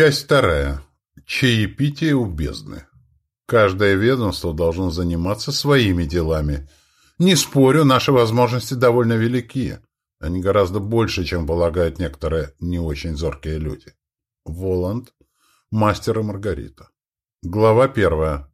Часть вторая. Чаепитие у бездны. Каждое ведомство должно заниматься своими делами. Не спорю, наши возможности довольно велики. Они гораздо больше, чем полагают некоторые не очень зоркие люди. Воланд. Мастер и Маргарита. Глава первая.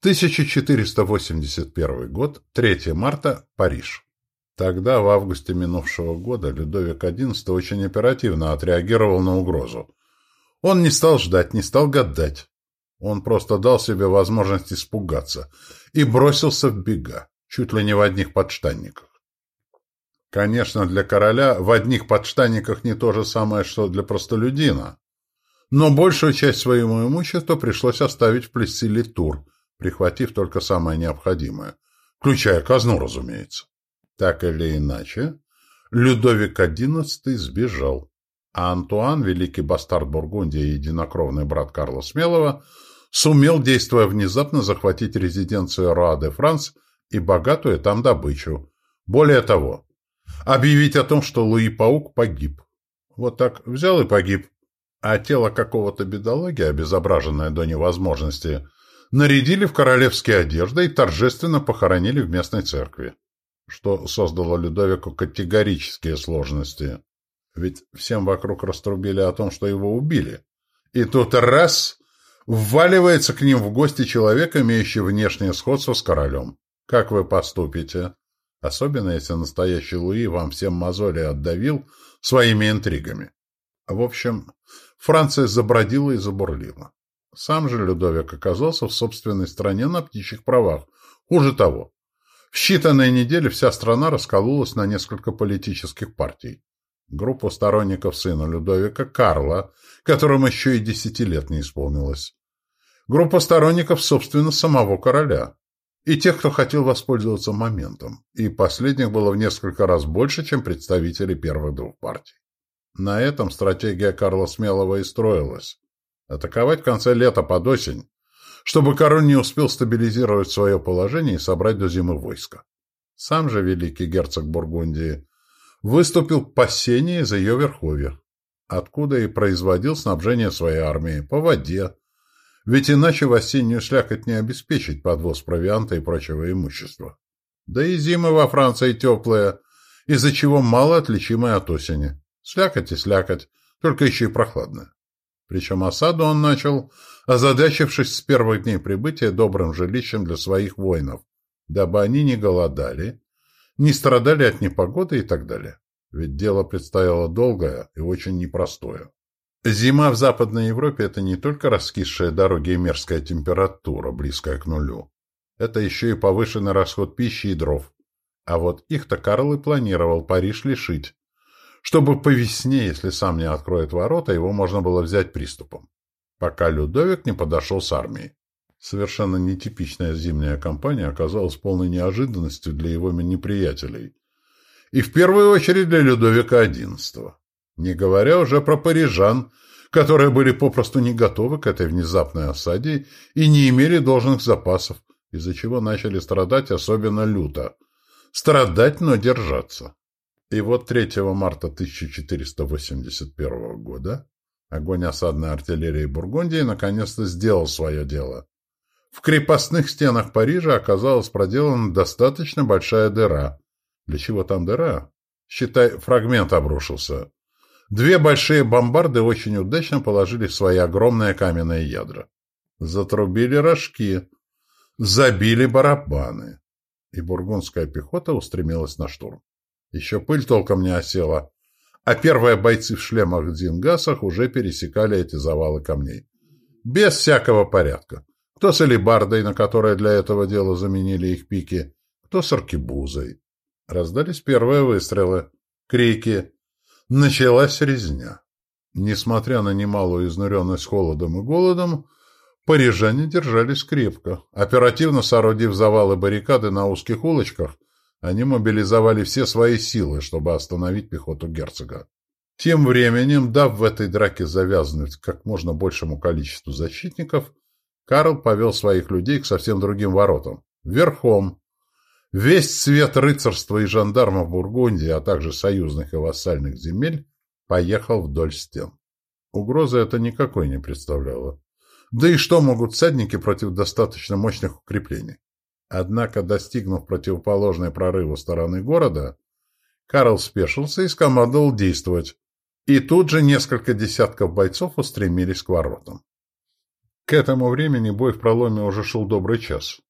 1481 год, 3 марта, Париж. Тогда, в августе минувшего года, Людовик XI очень оперативно отреагировал на угрозу. Он не стал ждать, не стал гадать. Он просто дал себе возможность испугаться и бросился в бега, чуть ли не в одних подштанниках. Конечно, для короля в одних подштанниках не то же самое, что для простолюдина. Но большую часть своего имущества пришлось оставить в Плессиле Тур, прихватив только самое необходимое, включая казну, разумеется. Так или иначе, Людовик XI сбежал, а Антуан, великий бастард Бургундии и единокровный брат Карла Смелого, сумел, действуя внезапно, захватить резиденцию Роа-де-Франс и богатую там добычу. Более того, объявить о том, что Луи-паук погиб. Вот так взял и погиб. А тело какого-то бедолаги, обезображенное до невозможности, нарядили в королевские одежды и торжественно похоронили в местной церкви что создало Людовику категорические сложности. Ведь всем вокруг раструбили о том, что его убили. И тут раз вваливается к ним в гости человек, имеющий внешнее сходство с королем. Как вы поступите? Особенно, если настоящий Луи вам всем мозоли отдавил своими интригами. В общем, Франция забродила и забурлила. Сам же Людовик оказался в собственной стране на птичьих правах. Хуже того, в считанные недели вся страна раскололась на несколько политических партий. Группу сторонников сына Людовика Карла, которому еще и десяти лет не исполнилось. Группа сторонников, собственно, самого короля. И тех, кто хотел воспользоваться моментом. И последних было в несколько раз больше, чем представителей первых двух партий. На этом стратегия Карла Смелого и строилась. Атаковать в конце лета под осень, чтобы король не успел стабилизировать свое положение и собрать до зимы войска. Сам же великий герцог Бургундии выступил к Пассении за ее верховье, откуда и производил снабжение своей армии по воде, ведь иначе в осеннюю слякоть не обеспечить подвоз провианта и прочего имущества. Да и зимы во Франции теплые, из-за чего мало отличимые от осени. Слякоть и слякоть, только еще и прохладная. Причем осаду он начал, озадачившись с первых дней прибытия добрым жилищем для своих воинов, дабы они не голодали, не страдали от непогоды и так далее. Ведь дело предстояло долгое и очень непростое. Зима в Западной Европе – это не только раскисшие дороги и мерзкая температура, близкая к нулю. Это еще и повышенный расход пищи и дров. А вот их-то Карл и планировал Париж лишить, чтобы по весне, если сам не откроет ворота, его можно было взять приступом, пока Людовик не подошел с армией. Совершенно нетипичная зимняя кампания оказалась полной неожиданностью для его неприятелей. И в первую очередь для Людовика XI. Не говоря уже про парижан, которые были попросту не готовы к этой внезапной осаде и не имели должных запасов, из-за чего начали страдать особенно люто. Страдать, но держаться. И вот 3 марта 1481 года огонь осадной артиллерии Бургундии наконец-то сделал свое дело. В крепостных стенах Парижа оказалась проделана достаточно большая дыра. Для чего там дыра? Считай, фрагмент обрушился. Две большие бомбарды очень удачно положили в свои огромные каменные ядра. Затрубили рожки, забили барабаны, и бургундская пехота устремилась на штурм. Еще пыль толком не осела, а первые бойцы в шлемах-дзингасах уже пересекали эти завалы камней. Без всякого порядка. Кто с алебардой, на которой для этого дела заменили их пики, кто с аркебузой. Раздались первые выстрелы, крики. Началась резня. Несмотря на немалую изнуренность холодом и голодом, парижане держались крепко. Оперативно соорудив завалы баррикады на узких улочках, они мобилизовали все свои силы, чтобы остановить пехоту герцога. Тем временем, дав в этой драке завязнуть как можно большему количеству защитников, Карл повел своих людей к совсем другим воротам. Верхом. Весь цвет рыцарства и жандармов Бургундии, а также союзных и вассальных земель, поехал вдоль стен. Угрозы это никакой не представляло. Да и что могут всадники против достаточно мощных укреплений? Однако, достигнув противоположной прорыву стороны города, Карл спешился и скомандовал действовать. И тут же несколько десятков бойцов устремились к воротам. К этому времени бой в проломе уже шел добрый час.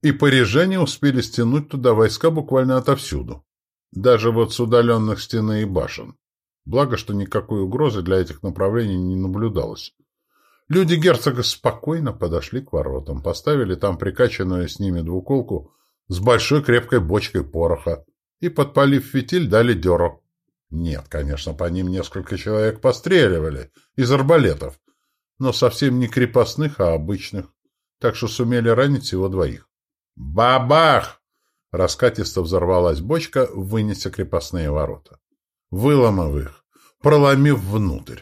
И парижане успели стянуть туда войска буквально отовсюду. Даже вот с удаленных стены и башен. Благо, что никакой угрозы для этих направлений не наблюдалось. Люди герцога спокойно подошли к воротам, поставили там прикачанную с ними двуколку с большой крепкой бочкой пороха и, подпалив фитиль, дали дёру. Нет, конечно, по ним несколько человек постреливали из арбалетов, но совсем не крепостных, а обычных, так что сумели ранить всего двоих. «Бабах!» Раскатисто взорвалась бочка, вынеся крепостные ворота. Выломав их, проломив внутрь.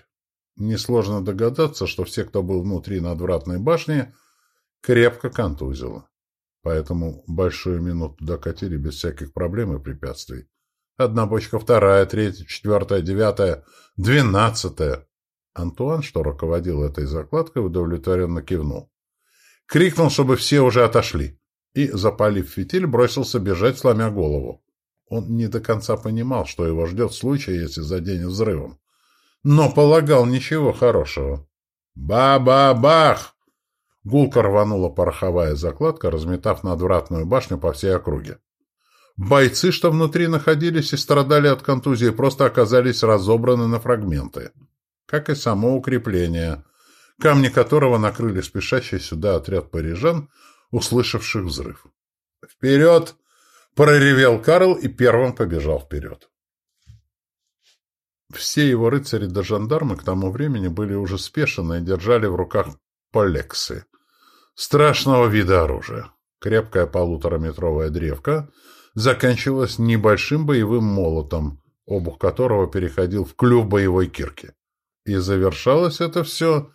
Несложно догадаться, что все, кто был внутри надвратной башни, крепко контузило. Поэтому большую минуту докатили без всяких проблем и препятствий. Одна бочка, вторая, третья, четвертая, девятая, двенадцатая. Антуан, что руководил этой закладкой, удовлетворенно кивнул. Крикнул, чтобы все уже отошли и, запалив фитиль, бросился бежать, сломя голову. Он не до конца понимал, что его ждет в случае, если заденет взрывом. Но полагал ничего хорошего. «Ба-ба-бах!» Гулко рванула пороховая закладка, разметав надвратную башню по всей округе. Бойцы, что внутри находились и страдали от контузии, просто оказались разобраны на фрагменты. Как и само укрепление, камни которого накрыли спешащий сюда отряд парижан, услышавших взрыв. «Вперед!» — проревел Карл и первым побежал вперед. Все его рыцари до жандармы к тому времени были уже спешены и держали в руках полексы. Страшного вида оружия. Крепкая полутораметровая древка заканчивалась небольшим боевым молотом, обух которого переходил в клюв боевой кирки. И завершалось это все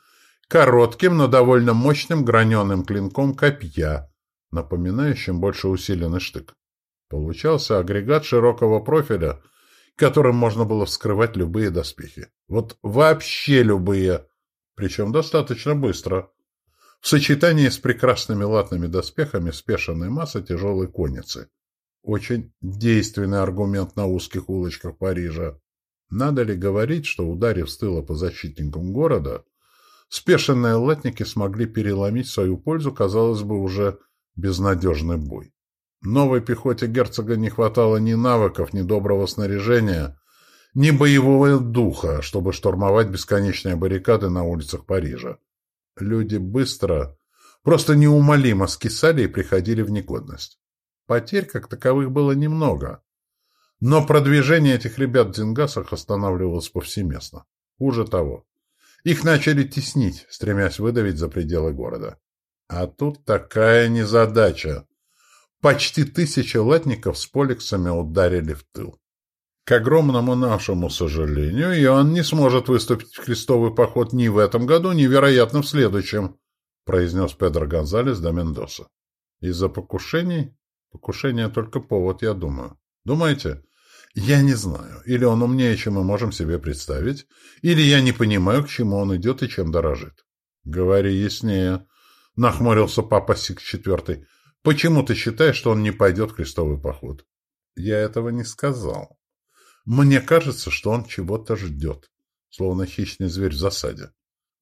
коротким, но довольно мощным граненым клинком копья, напоминающим больше усиленный штык. Получался агрегат широкого профиля, которым можно было вскрывать любые доспехи. Вот вообще любые, причем достаточно быстро. В сочетании с прекрасными латными доспехами спешенной массы тяжелой конницы. Очень действенный аргумент на узких улочках Парижа. Надо ли говорить, что, ударив с тыла по защитникам города, спешенные латники смогли переломить свою пользу, казалось бы, уже безнадежный бой. Новой пехоте герцога не хватало ни навыков, ни доброго снаряжения, ни боевого духа, чтобы штурмовать бесконечные баррикады на улицах Парижа. Люди быстро, просто неумолимо скисали и приходили в негодность. Потерь, как таковых, было немного. Но продвижение этих ребят в Дзингасах останавливалось повсеместно. Хуже того, их начали теснить, стремясь выдавить за пределы города. А тут такая незадача. Почти тысяча латников с поликсами ударили в тыл. К огромному нашему сожалению, Иоанн не сможет выступить в крестовый поход ни в этом году, ни, вероятно, в следующем, произнес Педро Гонзалес до Мендоса. Из-за покушений? Покушение только повод, я думаю. Думаете? Я не знаю. Или он умнее, чем мы можем себе представить, или я не понимаю, к чему он идет и чем дорожит. Говори яснее. Нахмурился папа Сикс четвертый. Почему ты считаешь, что он не пойдет в крестовый поход? Я этого не сказал. Мне кажется, что он чего-то ждет, словно хищный зверь в засаде.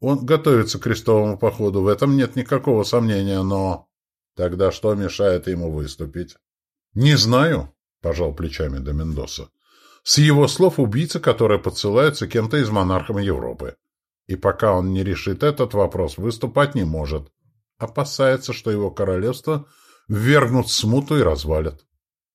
Он готовится к крестовому походу, в этом нет никакого сомнения, но... Тогда что мешает ему выступить? Не знаю, пожал плечами до Мендоса. С его слов убийца, который подсылается кем-то из монархов Европы. И пока он не решит этот вопрос, выступать не может. Опасается, что его королевство ввергнут в смуту и развалят.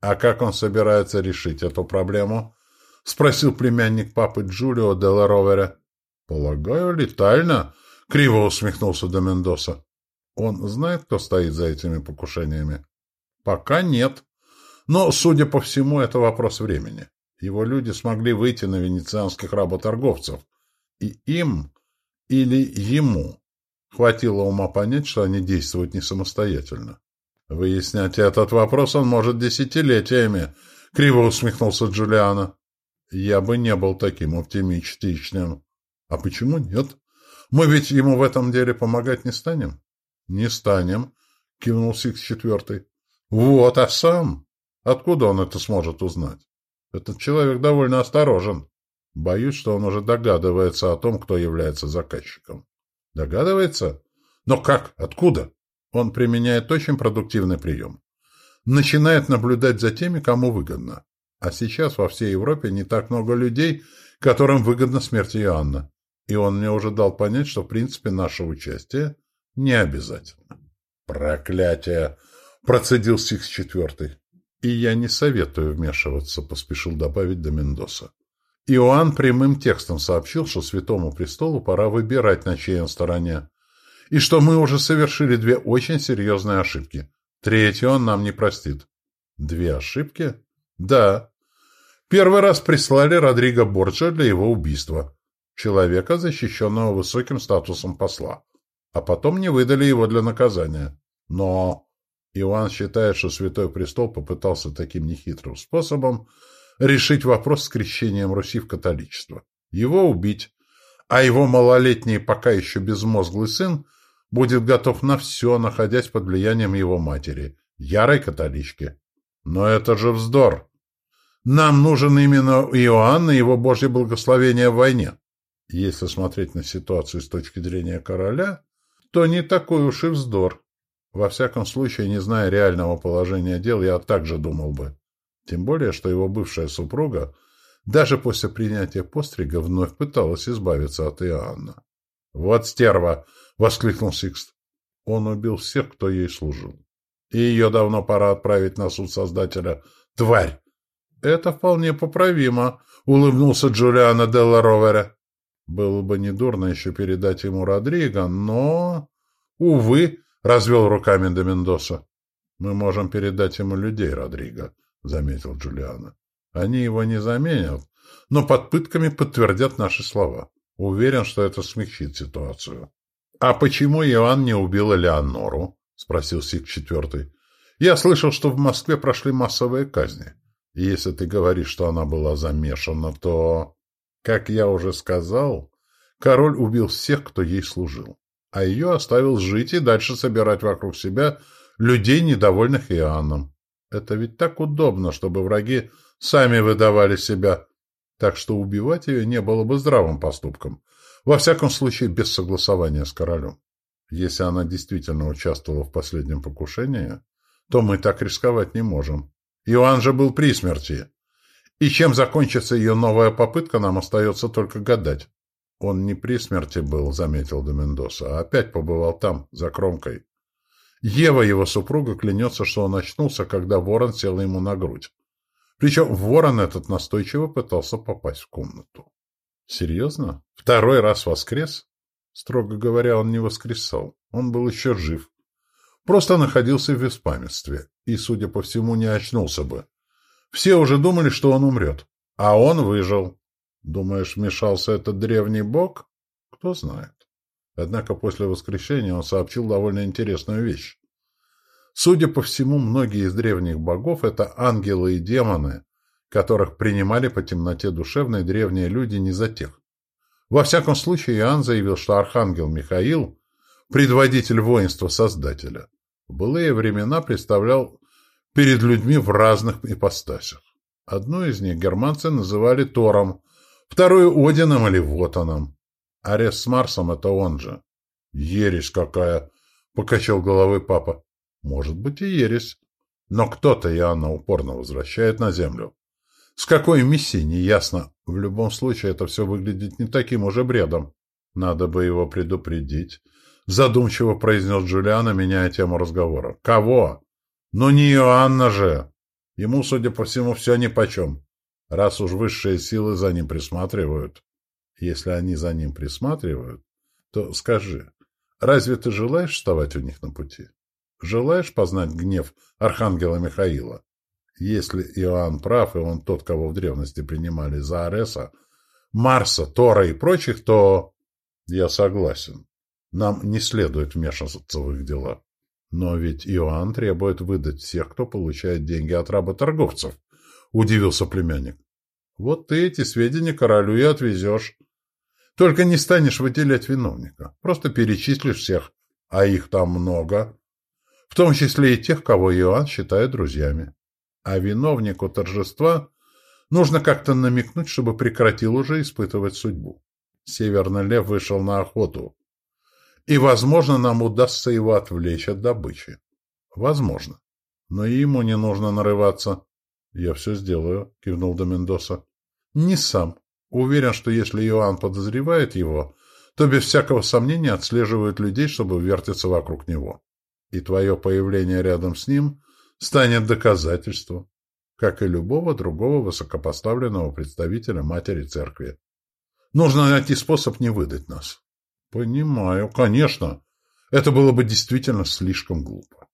А как он собирается решить эту проблему? Спросил племянник папы Джулио де ла Ровера. Полагаю, летально, криво усмехнулся до Мендоса. Он знает, кто стоит за этими покушениями? Пока нет, но, судя по всему, это вопрос времени. Его люди смогли выйти на венецианских работорговцев. И им или ему хватило ума понять, что они действуют не самостоятельно. Выяснять этот вопрос он может десятилетиями, — криво усмехнулся Джулиана. Я бы не был таким оптимистичным. А почему нет? Мы ведь ему в этом деле помогать не станем? Не станем, кивнул Сикс четвертый. Вот, а сам? Откуда он это сможет узнать? Этот человек довольно осторожен. Боюсь, что он уже догадывается о том, кто является заказчиком. Догадывается? Но как? Откуда? Он применяет очень продуктивный прием. Начинает наблюдать за теми, кому выгодно. А сейчас во всей Европе не так много людей, которым выгодна смерть Иоанна. И он мне уже дал понять, что в принципе наше участие не обязательно. Проклятие! Процедил Сикс четвертый. И я не советую вмешиваться, поспешил добавить до Мендоса. Иоанн прямым текстом сообщил, что Святому Престолу пора выбирать, на чьей он стороне, и что мы уже совершили две очень серьезные ошибки. Третью он нам не простит. Две ошибки? Да. Первый раз прислали Родриго Борджа для его убийства. Человека, защищенного высоким статусом посла. А потом не выдали его для наказания. Но Иоанн считает, что Святой Престол попытался таким нехитрым способом решить вопрос с крещением Руси в католичество. Его убить, а его малолетний, пока еще безмозглый сын будет готов на все, находясь под влиянием его матери, ярой католички. Но это же вздор. Нам нужен именно Иоанн и его Божье благословение в войне. Если смотреть на ситуацию с точки зрения короля, то не такой уж и вздор. Во всяком случае, не зная реального положения дел, я также думал бы. Тем более, что его бывшая супруга даже после принятия пострига вновь пыталась избавиться от Иоанна. «Вот стерва!» — воскликнул Сикст. «Он убил всех, кто ей служил. И ее давно пора отправить на суд Создателя. Тварь!» «Это вполне поправимо», — улыбнулся Джулиано Делла Ровера. «Было бы недурно еще передать ему Родриго, но...» «Увы», — развел руками до Мендоса. «Мы можем передать ему людей, Родриго», — заметил Джулиано. «Они его не заменят, но под пытками подтвердят наши слова. Уверен, что это смягчит ситуацию». «А почему Иоанн не убил Элеонору?» — спросил Сик четвертый. «Я слышал, что в Москве прошли массовые казни. И если ты говоришь, что она была замешана, то...» «Как я уже сказал, король убил всех, кто ей служил, а ее оставил жить и дальше собирать вокруг себя людей, недовольных Иоанном. Это ведь так удобно, чтобы враги сами выдавали себя, так что убивать ее не было бы здравым поступком». Во всяком случае, без согласования с королем. Если она действительно участвовала в последнем покушении, то мы так рисковать не можем. Иоанн же был при смерти. И чем закончится ее новая попытка, нам остается только гадать. Он не при смерти был, заметил Домендоса, а опять побывал там, за кромкой. Ева, его супруга, клянется, что он очнулся, когда ворон сел ему на грудь. Причем ворон этот настойчиво пытался попасть в комнату. Серьезно? Второй раз воскрес? Строго говоря, он не воскресал. Он был еще жив. Просто находился в беспамятстве и, судя по всему, не очнулся бы. Все уже думали, что он умрет. А он выжил. Думаешь, вмешался этот древний бог? Кто знает. Однако после воскрешения он сообщил довольно интересную вещь. Судя по всему, многие из древних богов — это ангелы и демоны, которых принимали по темноте душевной древние люди не за тех. Во всяком случае, Иоанн заявил, что архангел Михаил – предводитель воинства Создателя. В былые времена представлял перед людьми в разных ипостасях. Одну из них германцы называли Тором, вторую – Одином или Вотаном. Арес с Марсом – это он же. «Ересь какая!» – покачал головой папа. «Может быть и ересь. Но кто-то Иоанна упорно возвращает на землю. С какой миссией, неясно. В любом случае, это все выглядит не таким уже бредом. Надо бы его предупредить. Задумчиво произнес Джулиана, меняя тему разговора. Кого? Ну не Иоанна же. Ему, судя по всему, все нипочем. Раз уж высшие силы за ним присматривают. Если они за ним присматривают, то скажи, разве ты желаешь вставать у них на пути? Желаешь познать гнев Архангела Михаила? Если Иоанн прав, и он тот, кого в древности принимали за Ареса, Марса, Тора и прочих, то... Я согласен. Нам не следует вмешиваться в их дела. Но ведь Иоанн требует выдать всех, кто получает деньги от работорговцев, — удивился племянник. Вот ты эти сведения королю и отвезешь. Только не станешь выделять виновника. Просто перечислишь всех, а их там много. В том числе и тех, кого Иоанн считает друзьями. А виновнику торжества нужно как-то намекнуть, чтобы прекратил уже испытывать судьбу. Северный лев вышел на охоту. И, возможно, нам удастся его отвлечь от добычи. Возможно. Но ему не нужно нарываться. — Я все сделаю, — кивнул до Мендоса. — Не сам. Уверен, что если Иоанн подозревает его, то без всякого сомнения отслеживают людей, чтобы вертеться вокруг него. И твое появление рядом с ним станет доказательством, как и любого другого высокопоставленного представителя матери церкви. Нужно найти способ не выдать нас. Понимаю, конечно. Это было бы действительно слишком глупо.